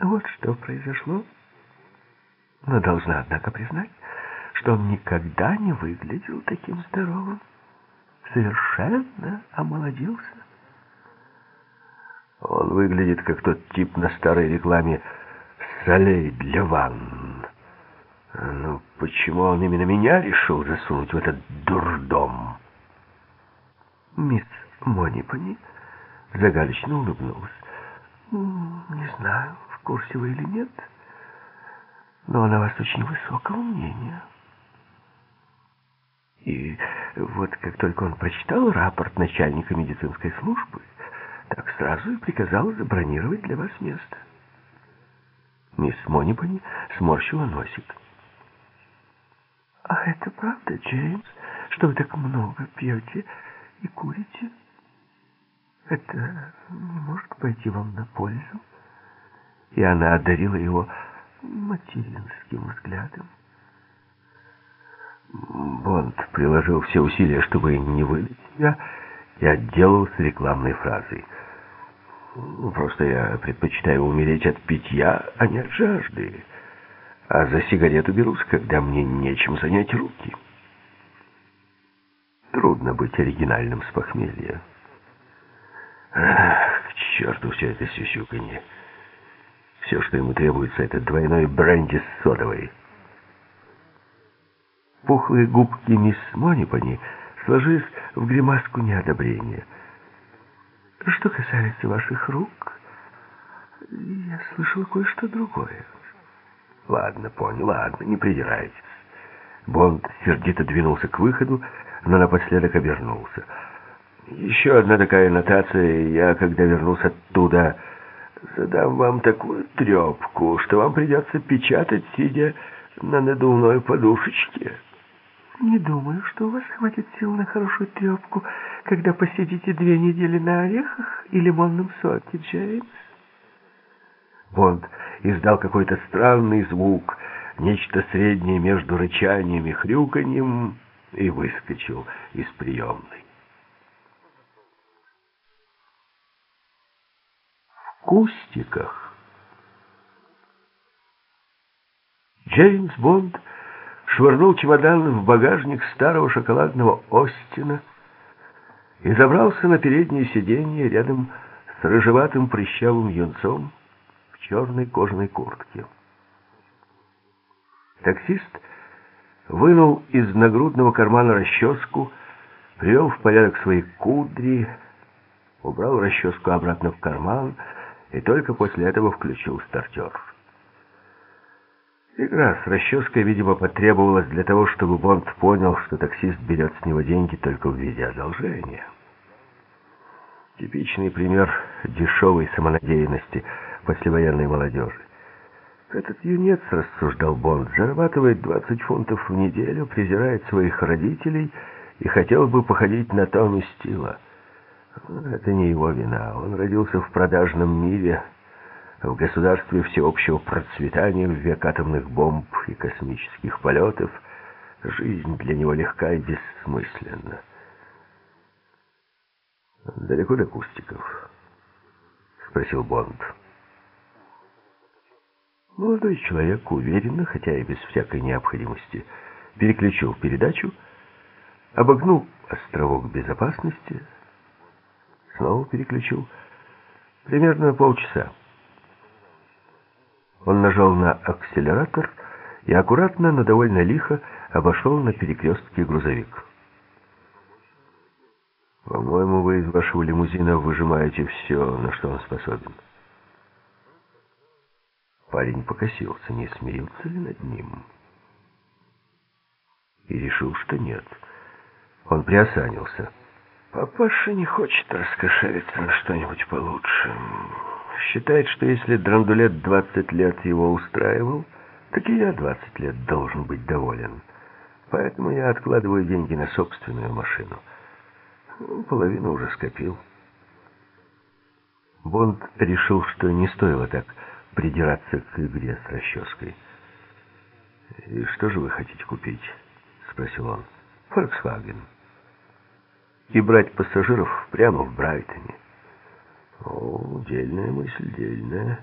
Вот что произошло. Но должна, однако, признать, что он никогда не выглядел таким здоровым. Совершенно омолодился. Он выглядит как тот тип на старой рекламе солей для ванн. Ну, почему он именно меня решил засунуть в этот дурдом? Мисс Монипани загадочно улыбнулась. «Не знаю, в курсе вы или нет, но он о вас очень высокого мнения». И вот как только он прочитал рапорт начальника медицинской службы, так сразу и приказал забронировать для вас место. Мисс Монипани сморщила носик. «А это правда, Джеймс, что вы так много пьете и курите?» Это не может пойти вам на пользу. И она одарила его материнским взглядом. Бонд приложил все усилия, чтобы не выдать себя, и отделался рекламной фразой. Просто я предпочитаю умереть от питья, а не от жажды. А за сигарету берусь, когда мне нечем занять руки. Трудно быть оригинальным с похмелья. Ах, к черту все это сюсюканье. Все, что ему требуется, это двойной бренди с содовой. Пухлые губки мисс Монипани сложились в гримаску неодобрения. Что касается ваших рук, я слышал кое-что другое. Ладно, понял, ладно, не придирайтесь. Бонд сердито двинулся к выходу, но напоследок обернулся. Еще одна такая нотация. Я, когда вернусь оттуда, задам вам такую трепку, что вам придется печатать, сидя на надувной подушечке. Не думаю, что у вас хватит сил на хорошую трепку, когда посидите две недели на орехах и лимонном соке, Джеймс. Бонд издал какой-то странный звук, нечто среднее между рычанием и хрюканьем, и выскочил из приемной. Кустиках. Джеймс Бонд швырнул чемодан в багажник старого шоколадного Остина и забрался на переднее сиденье рядом с рыжеватым прыщавым юнцом в черной кожаной куртке. Таксист вынул из нагрудного кармана расческу, привел в порядок свои кудри, убрал расческу обратно в карман и только после этого включил стартер. Игра с расческой, видимо, потребовалась для того, чтобы Бонд понял, что таксист берет с него деньги только в виде одолжения. Типичный пример дешевой самонадеянности послевоенной молодежи. Этот юнец, рассуждал Бонд, зарабатывает 20 фунтов в неделю, презирает своих родителей и хотел бы походить на Томми Стила – это не его вина. Он родился в продажном мире, в государстве всеобщего процветания, в век атомных бомб и космических полетов. Жизнь для него легка и бессмысленна. «Далеко до кустиков?» — спросил Бонд. Молодой человек уверенно, хотя и без всякой необходимости, переключил передачу, обогнул островок безопасности — Снова переключил. Примерно полчаса. Он нажал на акселератор и аккуратно, но довольно лихо обошел на перекрестке грузовик. «По-моему, вы из вашего лимузина выжимаете все, на что он способен». Парень покосился, не смеются ли над ним. И решил, что нет. Он приосанился. Папаша не хочет раскошелиться на что-нибудь получше. Считает, что если Драндулет 20 лет его устраивал, так и я 20 лет должен быть доволен. Поэтому я откладываю деньги на собственную машину. Половину уже скопил. Бонд решил, что не стоило так придираться к игре с расческой. «И что же вы хотите купить?» — спросил он. «Фольксваген» и брать пассажиров прямо в Брайтоне. О, дельная мысль, дельная.